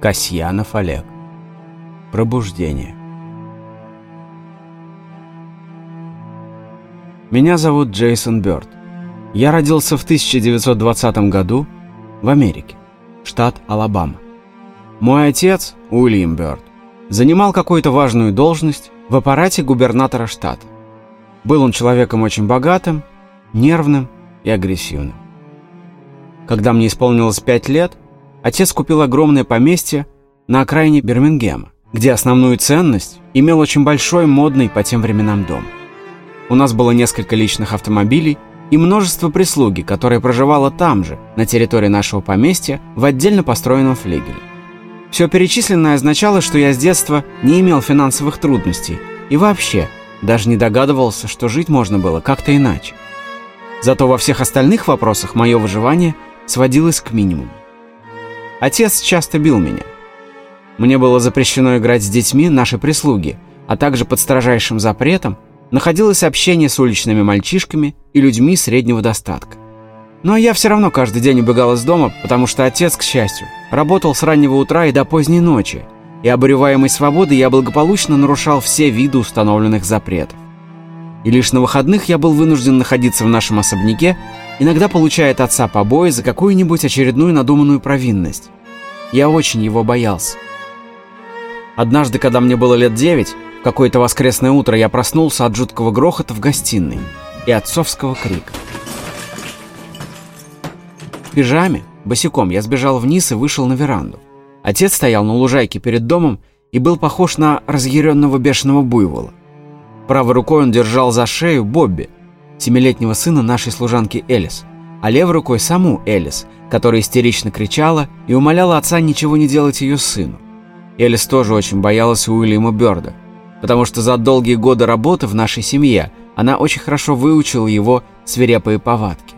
Касьянов Олег. Пробуждение. Меня зовут Джейсон Бёрд. Я родился в 1920 году в Америке, штат Алабама. Мой отец, Уильям Бёрд, занимал какую-то важную должность в аппарате губернатора штата. Был он человеком очень богатым, нервным и агрессивным. Когда мне исполнилось пять лет, Отец купил огромное поместье на окраине Бирмингема, где основную ценность имел очень большой модный по тем временам дом. У нас было несколько личных автомобилей и множество прислуги, которая проживала там же, на территории нашего поместья, в отдельно построенном флигеле. Все перечисленное означало, что я с детства не имел финансовых трудностей и вообще даже не догадывался, что жить можно было как-то иначе. Зато во всех остальных вопросах мое выживание сводилось к минимуму. Отец часто бил меня. Мне было запрещено играть с детьми нашей прислуги, а также под строжайшим запретом находилось общение с уличными мальчишками и людьми среднего достатка. Но я все равно каждый день убегал из дома, потому что отец, к счастью, работал с раннего утра и до поздней ночи, и обуреваемой свободы я благополучно нарушал все виды установленных запретов. И лишь на выходных я был вынужден находиться в нашем особняке иногда получает отца побои за какую-нибудь очередную надуманную провинность. Я очень его боялся. Однажды, когда мне было лет девять, в какое-то воскресное утро я проснулся от жуткого грохота в гостиной и отцовского крика. В пижаме, босиком, я сбежал вниз и вышел на веранду. Отец стоял на лужайке перед домом и был похож на разъяренного бешеного буйвола. Правой рукой он держал за шею Бобби – семилетнего сына нашей служанки Элис, а левой рукой саму Элис, которая истерично кричала и умоляла отца ничего не делать ее сыну. Элис тоже очень боялась Уильяма Бёрда, потому что за долгие годы работы в нашей семье она очень хорошо выучила его свирепые повадки.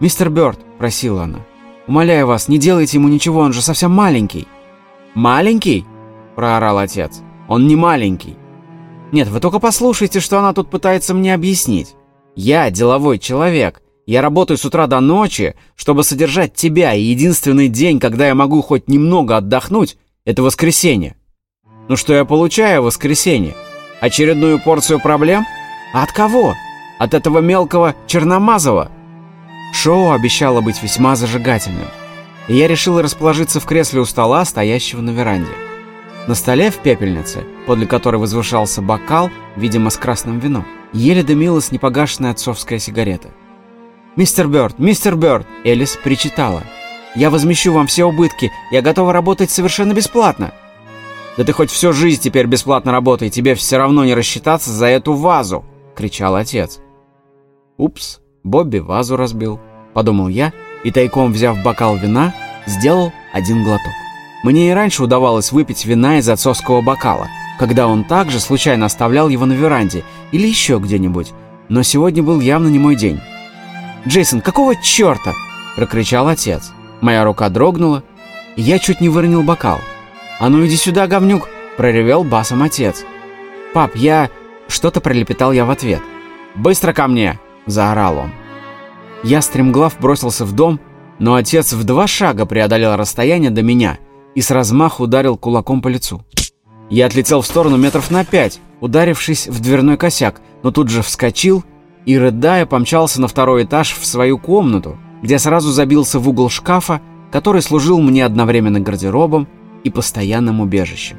«Мистер Бёрд», — просила она, — «умоляю вас, не делайте ему ничего, он же совсем маленький». «Маленький?» — проорал отец. «Он не маленький». «Нет, вы только послушайте, что она тут пытается мне объяснить. Я деловой человек. Я работаю с утра до ночи, чтобы содержать тебя, и единственный день, когда я могу хоть немного отдохнуть, это воскресенье. Ну что я получаю в воскресенье? Очередную порцию проблем? А от кого? От этого мелкого Черномазова? Шоу обещало быть весьма зажигательным. И я решил расположиться в кресле у стола, стоящего на веранде. На столе в пепельнице, подле которой возвышался бокал, видимо, с красным вином, еле дымилась непогашенная отцовская сигарета. «Мистер Бёрд, мистер Бёрд!» Элис причитала. «Я возмещу вам все убытки, я готова работать совершенно бесплатно!» «Да ты хоть всю жизнь теперь бесплатно работай, тебе все равно не рассчитаться за эту вазу!» — кричал отец. «Упс, Бобби вазу разбил», — подумал я, и тайком взяв бокал вина, сделал один глоток. Мне и раньше удавалось выпить вина из отцовского бокала — когда он также случайно оставлял его на веранде или еще где-нибудь. Но сегодня был явно не мой день. «Джейсон, какого черта?» – прокричал отец. Моя рука дрогнула, и я чуть не выронил бокал. «А ну иди сюда, говнюк!» – проревел басом отец. «Пап, я...» – что-то пролепетал я в ответ. «Быстро ко мне!» – заорал он. Я стремглав бросился в дом, но отец в два шага преодолел расстояние до меня и с размаху ударил кулаком по лицу. Я отлетел в сторону метров на пять, ударившись в дверной косяк, но тут же вскочил и, рыдая, помчался на второй этаж в свою комнату, где сразу забился в угол шкафа, который служил мне одновременно гардеробом и постоянным убежищем.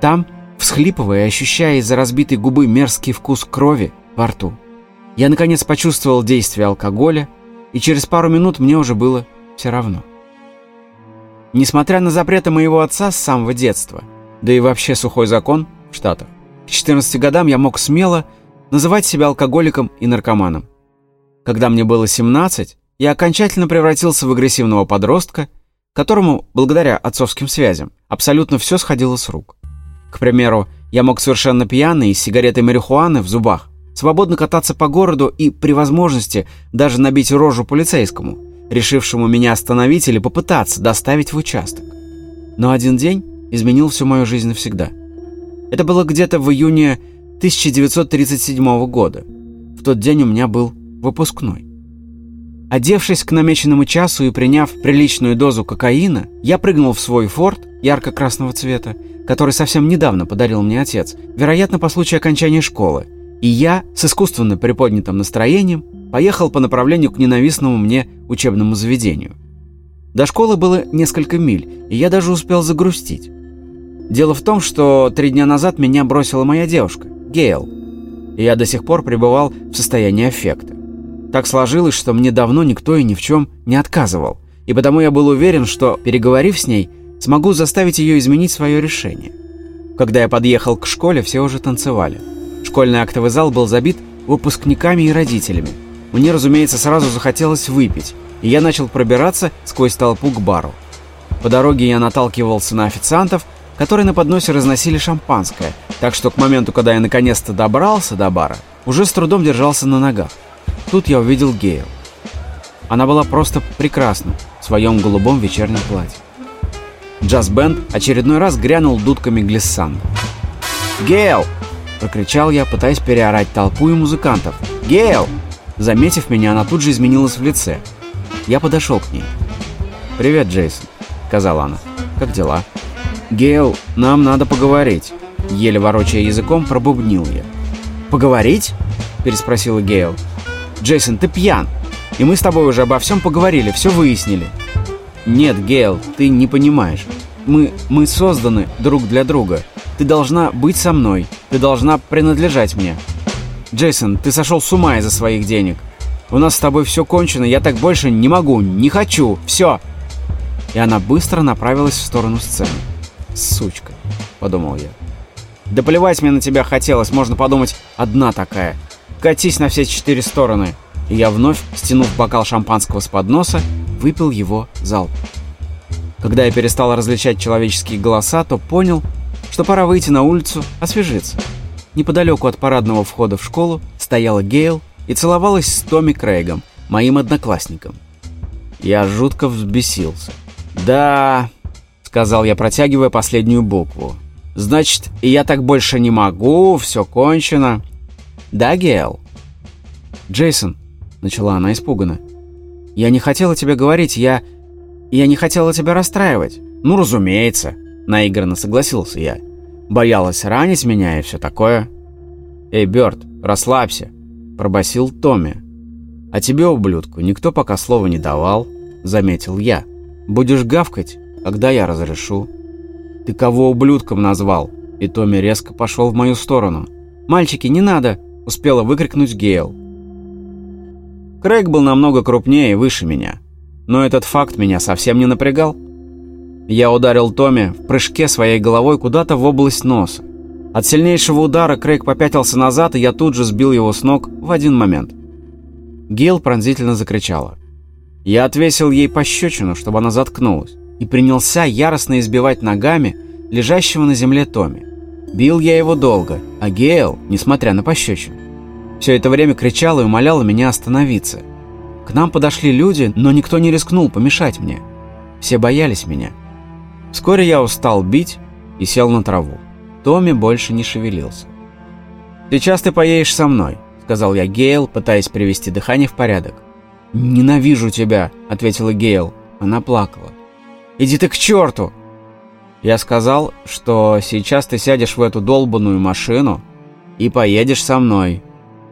Там, всхлипывая и ощущая из-за разбитой губы мерзкий вкус крови во рту, я наконец почувствовал действие алкоголя, и через пару минут мне уже было все равно. Несмотря на запреты моего отца с самого детства – да и вообще сухой закон в Штатах. К 14 годам я мог смело называть себя алкоголиком и наркоманом. Когда мне было 17, я окончательно превратился в агрессивного подростка, которому, благодаря отцовским связям, абсолютно все сходило с рук. К примеру, я мог совершенно пьяный и с сигаретой марихуаны в зубах свободно кататься по городу и, при возможности, даже набить рожу полицейскому, решившему меня остановить или попытаться доставить в участок. Но один день изменил всю мою жизнь навсегда. Это было где-то в июне 1937 года. В тот день у меня был выпускной. Одевшись к намеченному часу и приняв приличную дозу кокаина, я прыгнул в свой форт ярко-красного цвета, который совсем недавно подарил мне отец, вероятно, по случаю окончания школы. И я, с искусственно приподнятым настроением, поехал по направлению к ненавистному мне учебному заведению. До школы было несколько миль, и я даже успел загрустить. Дело в том, что три дня назад меня бросила моя девушка, Гейл, и я до сих пор пребывал в состоянии аффекта. Так сложилось, что мне давно никто и ни в чем не отказывал, и потому я был уверен, что, переговорив с ней, смогу заставить ее изменить свое решение. Когда я подъехал к школе, все уже танцевали. Школьный актовый зал был забит выпускниками и родителями. Мне, разумеется, сразу захотелось выпить, и я начал пробираться сквозь толпу к бару. По дороге я наталкивался на официантов, которые на подносе разносили шампанское, так что к моменту, когда я наконец-то добрался до бара, уже с трудом держался на ногах. Тут я увидел Гейл. Она была просто прекрасна в своем голубом вечернем платье. Джаз-бенд очередной раз грянул дудками глиссанда. «Гейл!» – прокричал я, пытаясь переорать толпу и музыкантов. «Гейл!» Заметив меня, она тут же изменилась в лице. Я подошел к ней. «Привет, Джейсон», — сказала она. «Как дела?» «Гейл, нам надо поговорить», — еле ворочая языком, пробубнил я. «Поговорить?» — переспросила Гейл. «Джейсон, ты пьян, и мы с тобой уже обо всем поговорили, все выяснили». «Нет, Гейл, ты не понимаешь. Мы, мы созданы друг для друга. Ты должна быть со мной, ты должна принадлежать мне». «Джейсон, ты сошел с ума из-за своих денег. У нас с тобой все кончено, я так больше не могу, не хочу, все!» И она быстро направилась в сторону сцены. «Сучка», — подумал я. «Да плевать мне на тебя хотелось, можно подумать, одна такая. Катись на все четыре стороны». И я вновь, стянув бокал шампанского с подноса, выпил его залп. Когда я перестал различать человеческие голоса, то понял, что пора выйти на улицу, освежиться. Неподалеку от парадного входа в школу стояла Гейл и целовалась с Томми Крейгом, моим одноклассником. Я жутко взбесился. «Да...» — сказал я, протягивая последнюю букву. «Значит, я так больше не могу, все кончено». «Да, Гейл?» «Джейсон», — начала она испуганно. «Я не хотела тебе говорить, я... Я не хотела тебя расстраивать». «Ну, разумеется», — наигранно согласился я. Боялась ранить меня и все такое. «Эй, Бёрд, расслабься», — пробасил Томми. «А тебе, ублюдку, никто пока слова не давал», — заметил я. «Будешь гавкать, когда я разрешу». «Ты кого ублюдком назвал?» И Томми резко пошел в мою сторону. «Мальчики, не надо!» — успела выкрикнуть Гейл. Крейг был намного крупнее и выше меня. Но этот факт меня совсем не напрягал. Я ударил Томми в прыжке своей головой куда-то в область носа. От сильнейшего удара Крейг попятился назад, и я тут же сбил его с ног в один момент. Гейл пронзительно закричала. Я отвесил ей пощечину, чтобы она заткнулась, и принялся яростно избивать ногами лежащего на земле Томми. Бил я его долго, а Гейл, несмотря на пощечину, все это время кричала и умоляла меня остановиться. К нам подошли люди, но никто не рискнул помешать мне. Все боялись меня. Вскоре я устал бить и сел на траву. Томми больше не шевелился. «Сейчас ты поедешь со мной», — сказал я Гейл, пытаясь привести дыхание в порядок. «Ненавижу тебя», — ответила Гейл. Она плакала. «Иди ты к черту!» Я сказал, что сейчас ты сядешь в эту долбанную машину и поедешь со мной.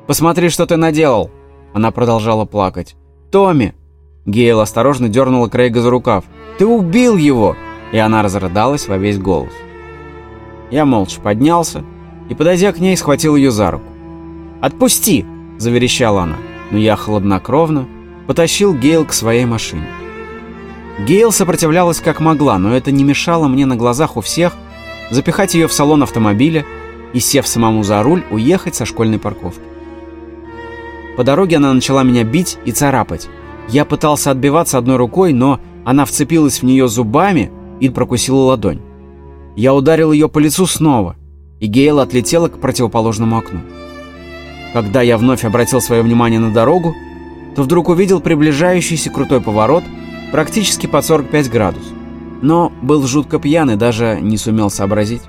«Посмотри, что ты наделал!» Она продолжала плакать. «Томми!» Гейл осторожно дернула Крейга за рукав. «Ты убил его!» и она разрыдалась во весь голос. Я молча поднялся и, подойдя к ней, схватил ее за руку. «Отпусти!» – заверещала она, но я хладнокровно потащил Гейл к своей машине. Гейл сопротивлялась как могла, но это не мешало мне на глазах у всех запихать ее в салон автомобиля и, сев самому за руль, уехать со школьной парковки. По дороге она начала меня бить и царапать. Я пытался отбиваться одной рукой, но она вцепилась в нее зубами – и прокусила ладонь. Я ударил ее по лицу снова, и Гейл отлетела к противоположному окну. Когда я вновь обратил свое внимание на дорогу, то вдруг увидел приближающийся крутой поворот практически под 45 градусов. Но был жутко пьян и даже не сумел сообразить.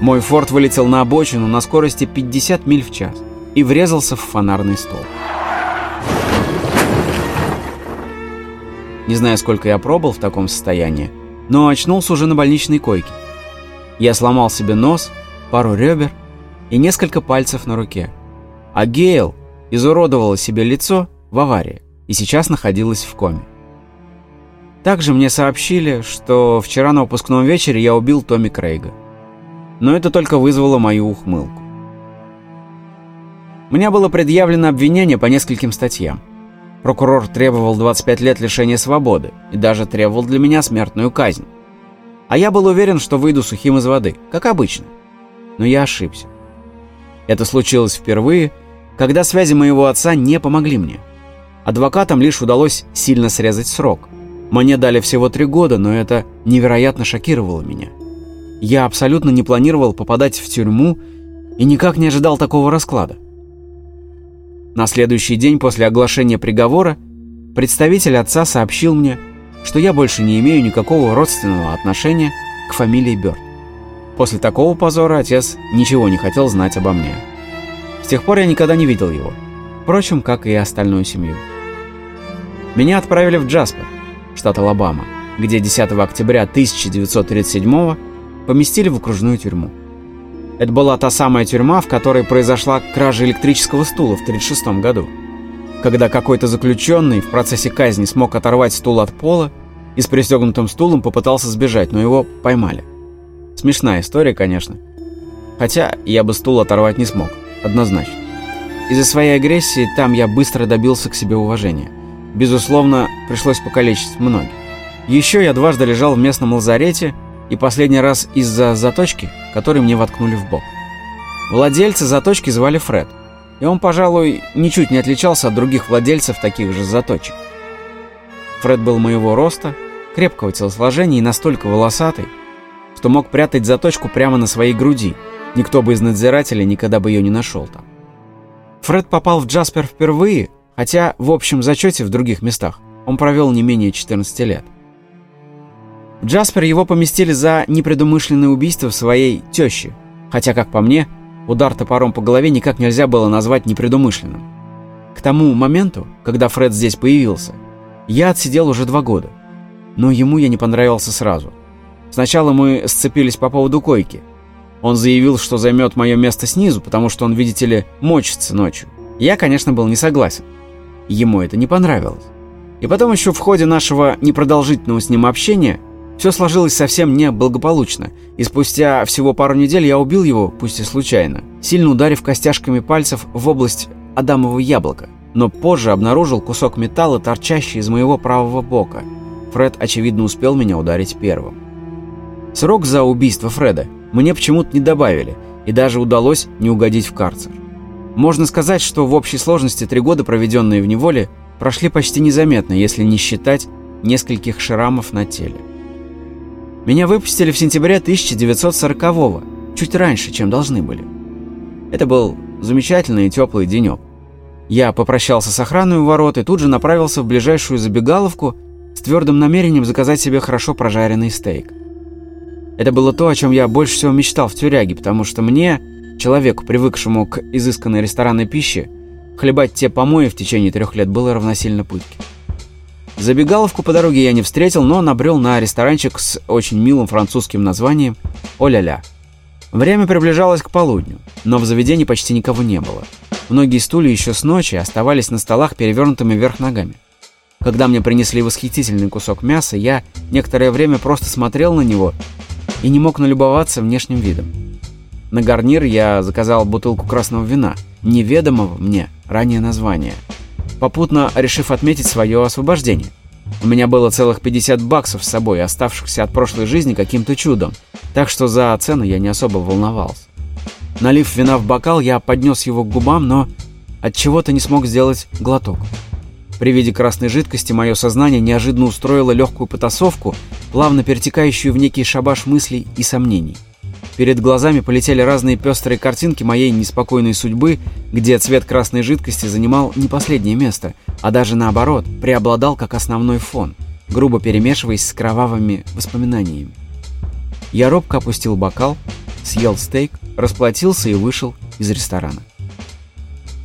Мой форт вылетел на обочину на скорости 50 миль в час и врезался в фонарный столб. Не знаю, сколько я пробыл в таком состоянии, но очнулся уже на больничной койке. Я сломал себе нос, пару ребер и несколько пальцев на руке. А Гейл изуродовала себе лицо в аварии и сейчас находилась в коме. Также мне сообщили, что вчера на выпускном вечере я убил Томми Крейга. Но это только вызвало мою ухмылку. Мне было предъявлено обвинение по нескольким статьям. Прокурор требовал 25 лет лишения свободы и даже требовал для меня смертную казнь. А я был уверен, что выйду сухим из воды, как обычно. Но я ошибся. Это случилось впервые, когда связи моего отца не помогли мне. Адвокатам лишь удалось сильно срезать срок. Мне дали всего три года, но это невероятно шокировало меня. Я абсолютно не планировал попадать в тюрьму и никак не ожидал такого расклада. На следующий день после оглашения приговора представитель отца сообщил мне, что я больше не имею никакого родственного отношения к фамилии Бёрд. После такого позора отец ничего не хотел знать обо мне. С тех пор я никогда не видел его, впрочем, как и остальную семью. Меня отправили в Джаспер, штат Алабама, где 10 октября 1937 поместили в окружную тюрьму. Это была та самая тюрьма, в которой произошла кража электрического стула в 1936 году. Когда какой-то заключенный в процессе казни смог оторвать стул от пола и с пристегнутым стулом попытался сбежать, но его поймали. Смешная история, конечно. Хотя я бы стул оторвать не смог, однозначно. Из-за своей агрессии там я быстро добился к себе уважения. Безусловно, пришлось покалечить многих. Еще я дважды лежал в местном лазарете, и последний раз из-за заточки, которую мне воткнули в бок. Владельца заточки звали Фред, и он, пожалуй, ничуть не отличался от других владельцев таких же заточек. Фред был моего роста, крепкого телосложения и настолько волосатый, что мог прятать заточку прямо на своей груди. Никто бы из надзирателей никогда бы ее не нашел там. Фред попал в Джаспер впервые, хотя в общем зачете в других местах он провел не менее 14 лет. Джаспер его поместили за непредумышленное убийство своей тещи, хотя, как по мне, удар топором по голове никак нельзя было назвать непредумышленным. К тому моменту, когда Фред здесь появился, я отсидел уже два года, но ему я не понравился сразу. Сначала мы сцепились по поводу койки. Он заявил, что займет мое место снизу, потому что он, видите ли, мочится ночью. Я, конечно, был не согласен. Ему это не понравилось. И потом еще в ходе нашего непродолжительного с ним общения все сложилось совсем неблагополучно, и спустя всего пару недель я убил его, пусть и случайно, сильно ударив костяшками пальцев в область Адамового яблока, но позже обнаружил кусок металла, торчащий из моего правого бока. Фред, очевидно, успел меня ударить первым. Срок за убийство Фреда мне почему-то не добавили, и даже удалось не угодить в карцер. Можно сказать, что в общей сложности три года, проведенные в неволе, прошли почти незаметно, если не считать нескольких шрамов на теле. Меня выпустили в сентябре 1940-го, чуть раньше, чем должны были. Это был замечательный и теплый денек. Я попрощался с охраной у ворот и тут же направился в ближайшую забегаловку с твердым намерением заказать себе хорошо прожаренный стейк. Это было то, о чем я больше всего мечтал в тюряге, потому что мне, человеку, привыкшему к изысканной ресторанной пище, хлебать те помои в течение трех лет было равносильно пытке. Забегаловку по дороге я не встретил, но набрел на ресторанчик с очень милым французским названием «О-ля-ля». Время приближалось к полудню, но в заведении почти никого не было. Многие стулья еще с ночи оставались на столах перевернутыми вверх ногами. Когда мне принесли восхитительный кусок мяса, я некоторое время просто смотрел на него и не мог налюбоваться внешним видом. На гарнир я заказал бутылку красного вина, неведомого мне ранее названия – попутно решив отметить свое освобождение. У меня было целых 50 баксов с собой, оставшихся от прошлой жизни каким-то чудом, так что за цену я не особо волновался. Налив вина в бокал, я поднес его к губам, но от чего то не смог сделать глоток. При виде красной жидкости мое сознание неожиданно устроило легкую потасовку, плавно перетекающую в некий шабаш мыслей и сомнений. Перед глазами полетели разные пестрые картинки моей неспокойной судьбы, где цвет красной жидкости занимал не последнее место, а даже наоборот, преобладал как основной фон, грубо перемешиваясь с кровавыми воспоминаниями. Я робко опустил бокал, съел стейк, расплатился и вышел из ресторана.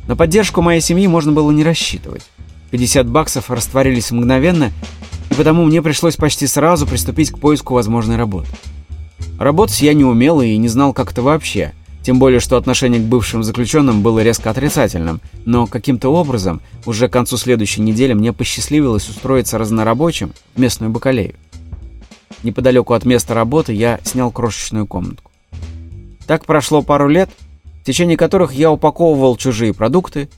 На поддержку моей семьи можно было не рассчитывать. 50 баксов растворились мгновенно, и потому мне пришлось почти сразу приступить к поиску возможной работы. Работать я не умел и не знал как-то вообще, тем более, что отношение к бывшим заключенным было резко отрицательным, но каким-то образом уже к концу следующей недели мне посчастливилось устроиться разнорабочим в местную бакалею. Неподалеку от места работы я снял крошечную комнатку. Так прошло пару лет, в течение которых я упаковывал чужие продукты,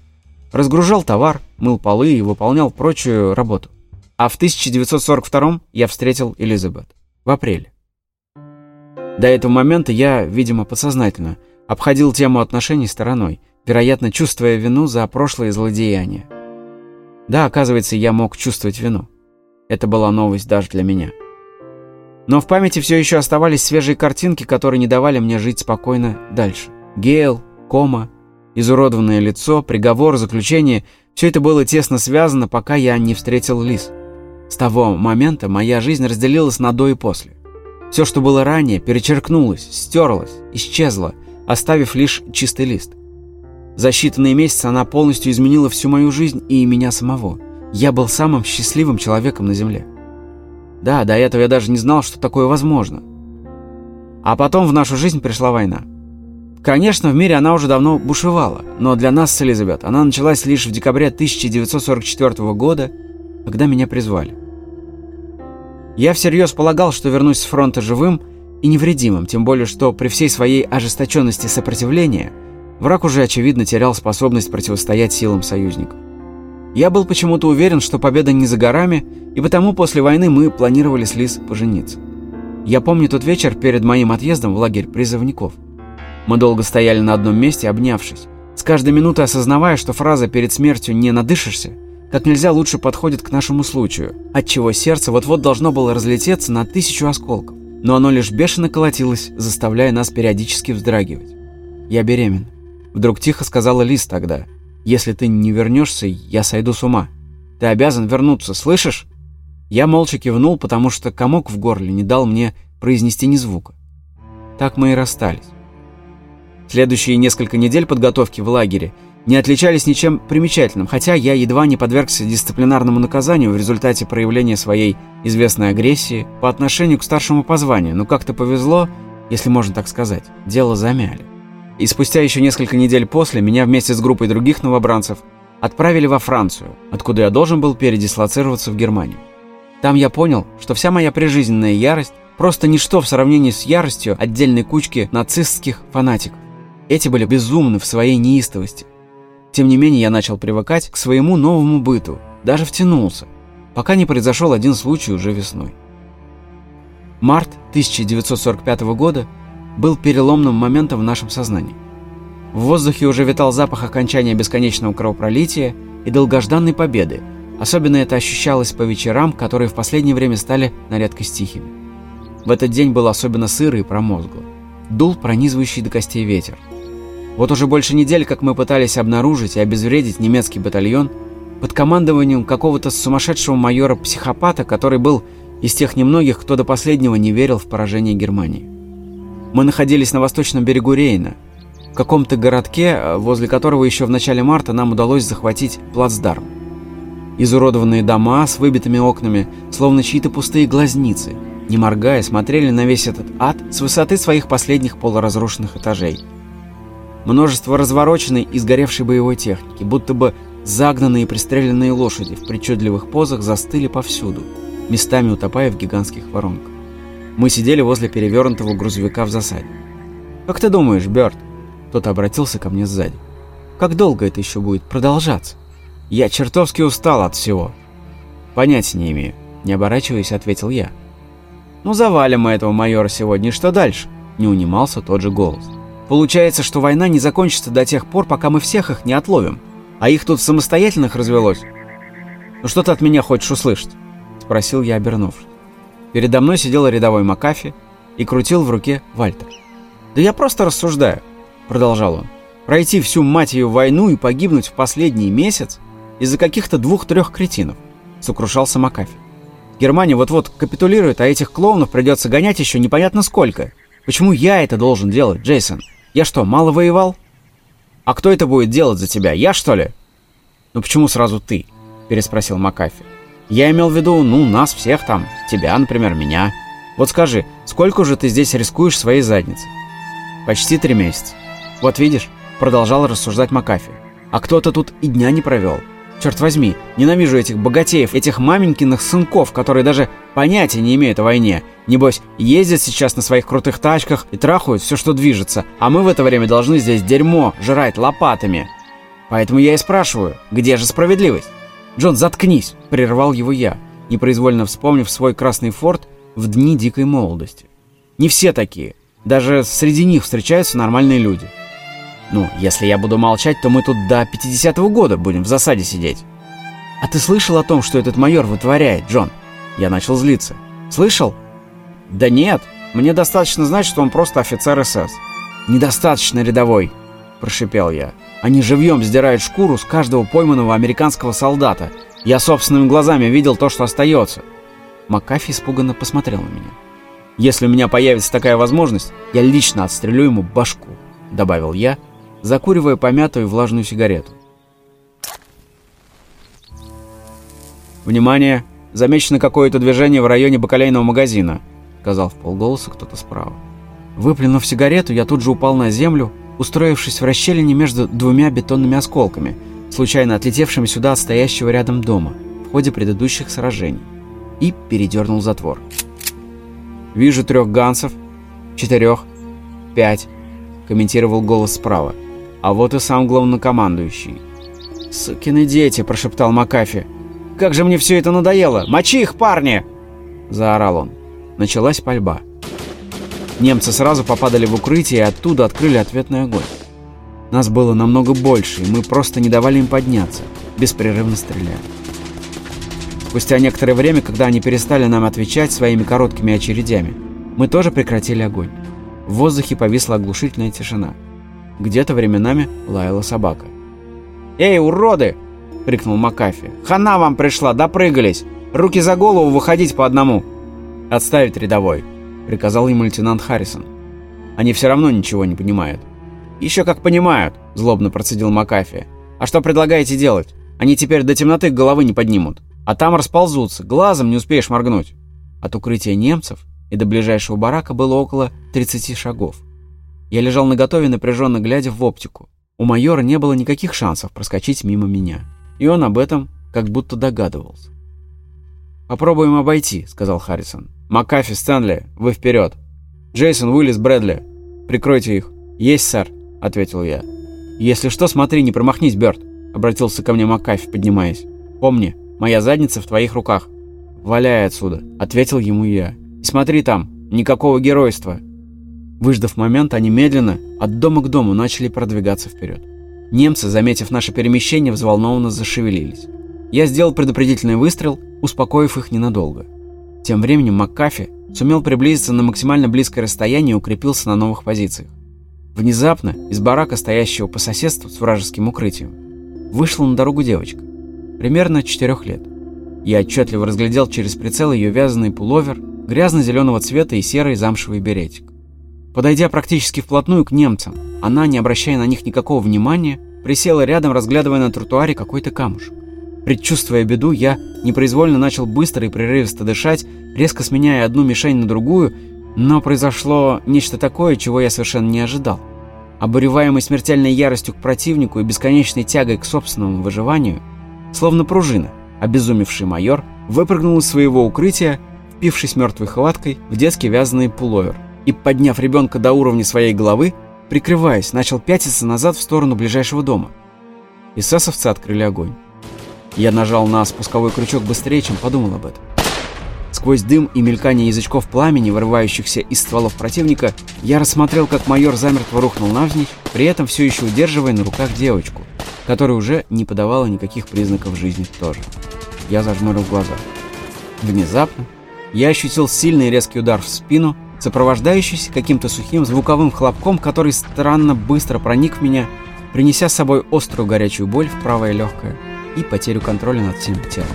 разгружал товар, мыл полы и выполнял прочую работу. А в 1942 я встретил Элизабет. В апреле. До этого момента я, видимо, подсознательно обходил тему отношений стороной, вероятно, чувствуя вину за прошлое злодеяние. Да, оказывается, я мог чувствовать вину. Это была новость даже для меня. Но в памяти все еще оставались свежие картинки, которые не давали мне жить спокойно дальше. Гейл, кома, изуродованное лицо, приговор, заключение – все это было тесно связано, пока я не встретил Лиз. С того момента моя жизнь разделилась на до и после. Все, что было ранее, перечеркнулось, стерлось, исчезло, оставив лишь чистый лист. За считанные месяцы она полностью изменила всю мою жизнь и меня самого. Я был самым счастливым человеком на Земле. Да, до этого я даже не знал, что такое возможно. А потом в нашу жизнь пришла война. Конечно, в мире она уже давно бушевала, но для нас с Элизабет она началась лишь в декабре 1944 года, когда меня призвали. Я всерьез полагал, что вернусь с фронта живым и невредимым, тем более, что при всей своей ожесточенности сопротивления враг уже, очевидно, терял способность противостоять силам союзников. Я был почему-то уверен, что победа не за горами, и потому после войны мы планировали с Лиз пожениться. Я помню тот вечер перед моим отъездом в лагерь призывников. Мы долго стояли на одном месте, обнявшись, с каждой минутой осознавая, что фраза «перед смертью не надышишься» как нельзя лучше подходит к нашему случаю, отчего сердце вот-вот должно было разлететься на тысячу осколков, но оно лишь бешено колотилось, заставляя нас периодически вздрагивать. «Я беременна», — вдруг тихо сказала Лиз тогда. «Если ты не вернешься, я сойду с ума. Ты обязан вернуться, слышишь?» Я молча кивнул, потому что комок в горле не дал мне произнести ни звука. Так мы и расстались. Следующие несколько недель подготовки в лагере не отличались ничем примечательным, хотя я едва не подвергся дисциплинарному наказанию в результате проявления своей известной агрессии по отношению к старшему по званию, но как-то повезло, если можно так сказать, дело замяли. И спустя еще несколько недель после меня вместе с группой других новобранцев отправили во Францию, откуда я должен был передислоцироваться в Германию. Там я понял, что вся моя прижизненная ярость просто ничто в сравнении с яростью отдельной кучки нацистских фанатиков. Эти были безумны в своей неистовости, тем не менее, я начал привыкать к своему новому быту, даже втянулся, пока не произошел один случай уже весной. Март 1945 года был переломным моментом в нашем сознании. В воздухе уже витал запах окончания бесконечного кровопролития и долгожданной победы, особенно это ощущалось по вечерам, которые в последнее время стали на редкость тихими. В этот день было особенно сыро и промозгло. Дул пронизывающий до костей ветер. Вот уже больше недели, как мы пытались обнаружить и обезвредить немецкий батальон под командованием какого-то сумасшедшего майора-психопата, который был из тех немногих, кто до последнего не верил в поражение Германии. Мы находились на восточном берегу Рейна, в каком-то городке, возле которого еще в начале марта нам удалось захватить плацдарм. Изуродованные дома с выбитыми окнами, словно чьи-то пустые глазницы, не моргая, смотрели на весь этот ад с высоты своих последних полуразрушенных этажей – Множество развороченной и сгоревшей боевой техники, будто бы загнанные и пристреленные лошади в причудливых позах застыли повсюду, местами утопая в гигантских воронках. Мы сидели возле перевернутого грузовика в засаде. «Как ты думаешь, Бёрд?» Кто-то обратился ко мне сзади. «Как долго это еще будет продолжаться?» «Я чертовски устал от всего». «Понятия не имею», — не оборачиваясь, ответил я. «Ну, завалим мы этого майора сегодня, что дальше?» Не унимался тот же голос. Получается, что война не закончится до тех пор, пока мы всех их не отловим. А их тут самостоятельных развелось. «Ну что ты от меня хочешь услышать?» — спросил я, обернувшись. Передо мной сидел рядовой Макафи и крутил в руке Вальтер. «Да я просто рассуждаю», — продолжал он. «Пройти всю мать ее войну и погибнуть в последний месяц из-за каких-то двух-трех кретинов», — сокрушался Макафи. «Германия вот-вот капитулирует, а этих клоунов придется гонять еще непонятно сколько. Почему я это должен делать, Джейсон?» Я что, мало воевал? А кто это будет делать за тебя? Я, что ли? Ну почему сразу ты? Переспросил Макафи. Я имел в виду, ну, нас всех там, тебя, например, меня. Вот скажи, сколько же ты здесь рискуешь своей задницей? Почти три месяца. Вот видишь, продолжал рассуждать Макафи. А кто-то тут и дня не провел. Черт возьми, ненавижу этих богатеев, этих маменькиных сынков, которые даже понятия не имеют о войне. Небось, ездят сейчас на своих крутых тачках и трахают все, что движется, а мы в это время должны здесь дерьмо жрать лопатами. Поэтому я и спрашиваю, где же справедливость? Джон, заткнись, прервал его я, непроизвольно вспомнив свой красный форт в дни дикой молодости. Не все такие, даже среди них встречаются нормальные люди. Ну, если я буду молчать, то мы тут до 50-го года будем в засаде сидеть. А ты слышал о том, что этот майор вытворяет, Джон? Я начал злиться. Слышал? Да нет, мне достаточно знать, что он просто офицер СС. Недостаточно рядовой, прошипел я. Они живьем сдирают шкуру с каждого пойманного американского солдата. Я собственными глазами видел то, что остается. Макафи испуганно посмотрел на меня. «Если у меня появится такая возможность, я лично отстрелю ему башку», — добавил я, закуривая помятую влажную сигарету. «Внимание! Замечено какое-то движение в районе бакалейного магазина», — сказал в полголоса кто-то справа. Выплюнув сигарету, я тут же упал на землю, устроившись в расщелине между двумя бетонными осколками, случайно отлетевшими сюда от стоящего рядом дома в ходе предыдущих сражений, и передернул затвор. «Вижу трех гансов, четырех, пять», — комментировал голос справа. А вот и сам главнокомандующий. «Сукины дети!» – прошептал Макафи. «Как же мне все это надоело! Мочи их, парни!» – заорал он. Началась пальба. Немцы сразу попадали в укрытие и оттуда открыли ответный огонь. Нас было намного больше, и мы просто не давали им подняться, беспрерывно стреляя. Спустя некоторое время, когда они перестали нам отвечать своими короткими очередями, мы тоже прекратили огонь. В воздухе повисла оглушительная тишина. Где-то временами лаяла собака. «Эй, уроды!» — крикнул Макафи. «Хана вам пришла, допрыгались! Руки за голову, выходить по одному!» «Отставить рядовой!» — приказал ему лейтенант Харрисон. «Они все равно ничего не понимают». «Еще как понимают!» — злобно процедил Макафи. «А что предлагаете делать? Они теперь до темноты головы не поднимут, а там расползутся, глазом не успеешь моргнуть». От укрытия немцев и до ближайшего барака было около 30 шагов. Я лежал наготове, напряженно глядя в оптику. У майора не было никаких шансов проскочить мимо меня. И он об этом как будто догадывался. «Попробуем обойти», — сказал Харрисон. «Макафи, Стэнли, вы вперед! Джейсон, Уиллис, Брэдли, прикройте их!» «Есть, сэр», — ответил я. «Если что, смотри, не промахнись, Бёрд», — обратился ко мне Макафи, поднимаясь. «Помни, моя задница в твоих руках». «Валяй отсюда», — ответил ему я. «И смотри там, никакого геройства. Выждав момент, они медленно, от дома к дому, начали продвигаться вперед. Немцы, заметив наше перемещение, взволнованно зашевелились. Я сделал предупредительный выстрел, успокоив их ненадолго. Тем временем Маккафи сумел приблизиться на максимально близкое расстояние и укрепился на новых позициях. Внезапно из барака, стоящего по соседству с вражеским укрытием, вышла на дорогу девочка, примерно четырех лет. Я отчетливо разглядел через прицел ее вязаный пуловер, грязно-зеленого цвета и серый замшевый беретик. Подойдя практически вплотную к немцам, она, не обращая на них никакого внимания, присела рядом, разглядывая на тротуаре какой-то камушек. Предчувствуя беду, я непроизвольно начал быстро и прерывисто дышать, резко сменяя одну мишень на другую, но произошло нечто такое, чего я совершенно не ожидал. Обуреваемый смертельной яростью к противнику и бесконечной тягой к собственному выживанию, словно пружина, обезумевший майор выпрыгнул из своего укрытия, впившись мертвой хваткой в детский вязаный пуловер и, подняв ребенка до уровня своей головы, прикрываясь, начал пятиться назад в сторону ближайшего дома. Эсэсовцы открыли огонь. Я нажал на спусковой крючок быстрее, чем подумал об этом. Сквозь дым и мелькание язычков пламени, вырывающихся из стволов противника, я рассмотрел, как майор замертво рухнул навзничь, при этом все еще удерживая на руках девочку, которая уже не подавала никаких признаков жизни тоже. Я зажмурил глаза. Внезапно я ощутил сильный резкий удар в спину, сопровождающийся каким-то сухим звуковым хлопком, который странно быстро проник в меня, принеся с собой острую горячую боль в правое легкое и потерю контроля над всем телом.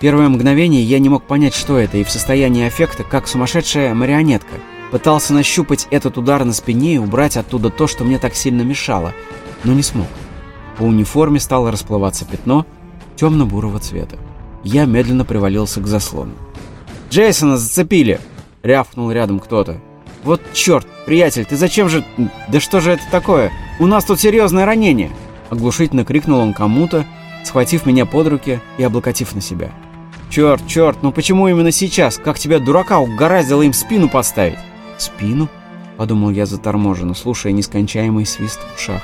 Первое мгновение я не мог понять, что это, и в состоянии аффекта, как сумасшедшая марионетка, пытался нащупать этот удар на спине и убрать оттуда то, что мне так сильно мешало, но не смог. По униформе стало расплываться пятно темно-бурого цвета. Я медленно привалился к заслону. «Джейсона зацепили!» — рявкнул рядом кто-то. «Вот черт, приятель, ты зачем же... Да что же это такое? У нас тут серьезное ранение!» Оглушительно крикнул он кому-то, схватив меня под руки и облокотив на себя. «Черт, черт, ну почему именно сейчас? Как тебя, дурака, угораздило им спину поставить?» «Спину?» — подумал я заторможенно, слушая нескончаемый свист в ушах.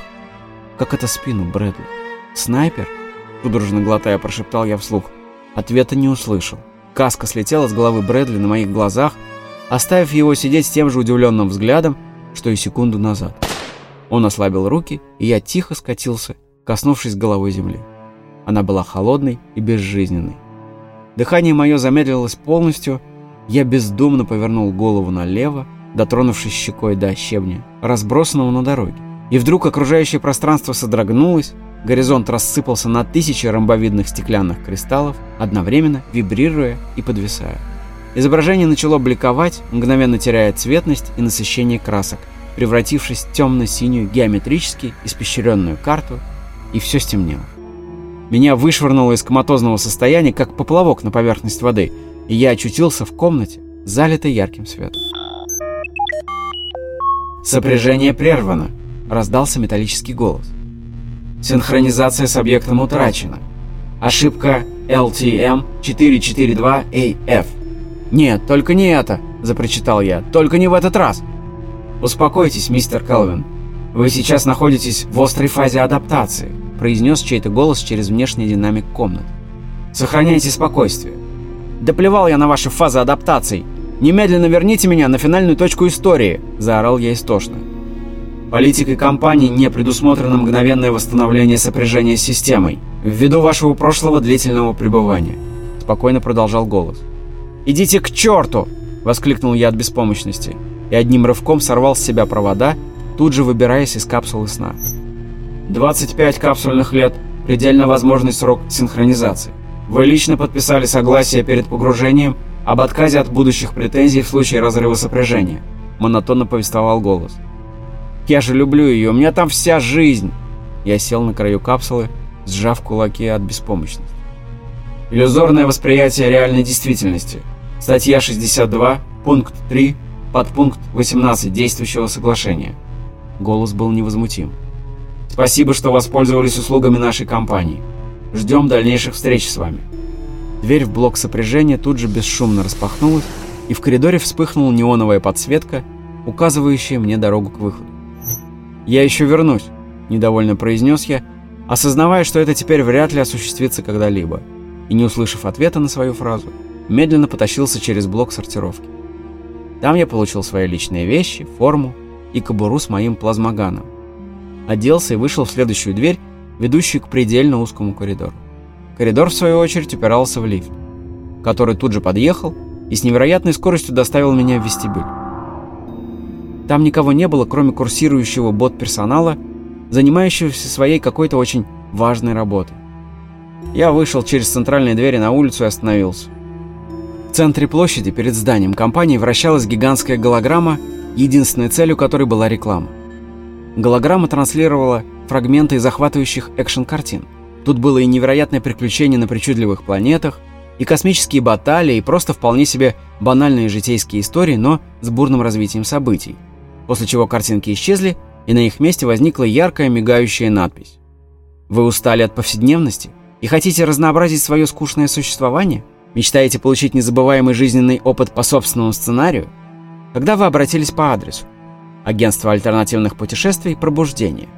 «Как это спину, Брэдли? Снайпер?» Судорожно глотая, прошептал я вслух. Ответа не услышал. Каска слетела с головы Брэдли на моих глазах, оставив его сидеть с тем же удивленным взглядом, что и секунду назад. Он ослабил руки, и я тихо скатился, коснувшись головой земли. Она была холодной и безжизненной. Дыхание мое замедлилось полностью, я бездумно повернул голову налево, дотронувшись щекой до щебня, разбросанного на дороге. И вдруг окружающее пространство содрогнулось, горизонт рассыпался на тысячи ромбовидных стеклянных кристаллов, одновременно вибрируя и подвисая. Изображение начало бликовать, мгновенно теряя цветность и насыщение красок, превратившись в темно-синюю геометрически испещренную карту, и все стемнело. Меня вышвырнуло из коматозного состояния, как поплавок на поверхность воды, и я очутился в комнате, залитой ярким светом. «Сопряжение прервано», — раздался металлический голос. «Синхронизация с объектом утрачена. Ошибка LTM-442AF». «Нет, только не это!» – запричитал я. «Только не в этот раз!» «Успокойтесь, мистер Келвин. Вы сейчас находитесь в острой фазе адаптации», – произнес чей-то голос через внешний динамик комнат. «Сохраняйте спокойствие». «Да плевал я на ваши фазы адаптаций! Немедленно верните меня на финальную точку истории!» – заорал я истошно. Политикой компании не предусмотрено мгновенное восстановление сопряжения с системой, ввиду вашего прошлого длительного пребывания», – спокойно продолжал голос. «Идите к черту!» – воскликнул я от беспомощности и одним рывком сорвал с себя провода тут же выбираясь из капсулы сна. 25 капсульных лет – предельно возможный срок синхронизации. Вы лично подписали согласие перед погружением об отказе от будущих претензий в случае разрыва сопряжения. Монотонно повествовал голос. «Я же люблю ее, у меня там вся жизнь!» Я сел на краю капсулы, сжав кулаки от беспомощности. Иллюзорное восприятие реальной действительности. Статья 62, пункт 3, подпункт 18 действующего соглашения. Голос был невозмутим. «Спасибо, что воспользовались услугами нашей компании. Ждем дальнейших встреч с вами». Дверь в блок сопряжения тут же бесшумно распахнулась, и в коридоре вспыхнула неоновая подсветка, указывающая мне дорогу к выходу. «Я еще вернусь», — недовольно произнес я, осознавая, что это теперь вряд ли осуществится когда-либо, и, не услышав ответа на свою фразу, медленно потащился через блок сортировки. Там я получил свои личные вещи, форму и кобуру с моим плазмоганом. Оделся и вышел в следующую дверь, ведущую к предельно узкому коридору. Коридор, в свою очередь, упирался в лифт, который тут же подъехал и с невероятной скоростью доставил меня в вестибюль. Там никого не было, кроме курсирующего бот-персонала, занимающегося своей какой-то очень важной работой. Я вышел через центральные двери на улицу и остановился. Центре площади перед зданием компании вращалась гигантская голограмма единственной целью которой была реклама. Голограмма транслировала фрагменты захватывающих экшн-картин. Тут было и невероятное приключение на причудливых планетах, и космические баталии, и просто вполне себе банальные житейские истории, но с бурным развитием событий. После чего картинки исчезли, и на их месте возникла яркая мигающая надпись. Вы устали от повседневности и хотите разнообразить свое скучное существование? Мечтаете получить незабываемый жизненный опыт по собственному сценарию? когда вы обратились по адресу. Агентство альтернативных путешествий «Пробуждение»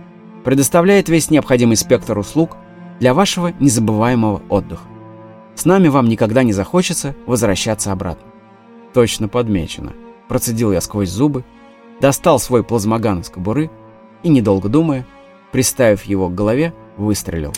предоставляет весь необходимый спектр услуг для вашего незабываемого отдыха. С нами вам никогда не захочется возвращаться обратно. Точно подмечено. Процедил я сквозь зубы, достал свой плазмоган из кобуры и, недолго думая, приставив его к голове, выстрелил.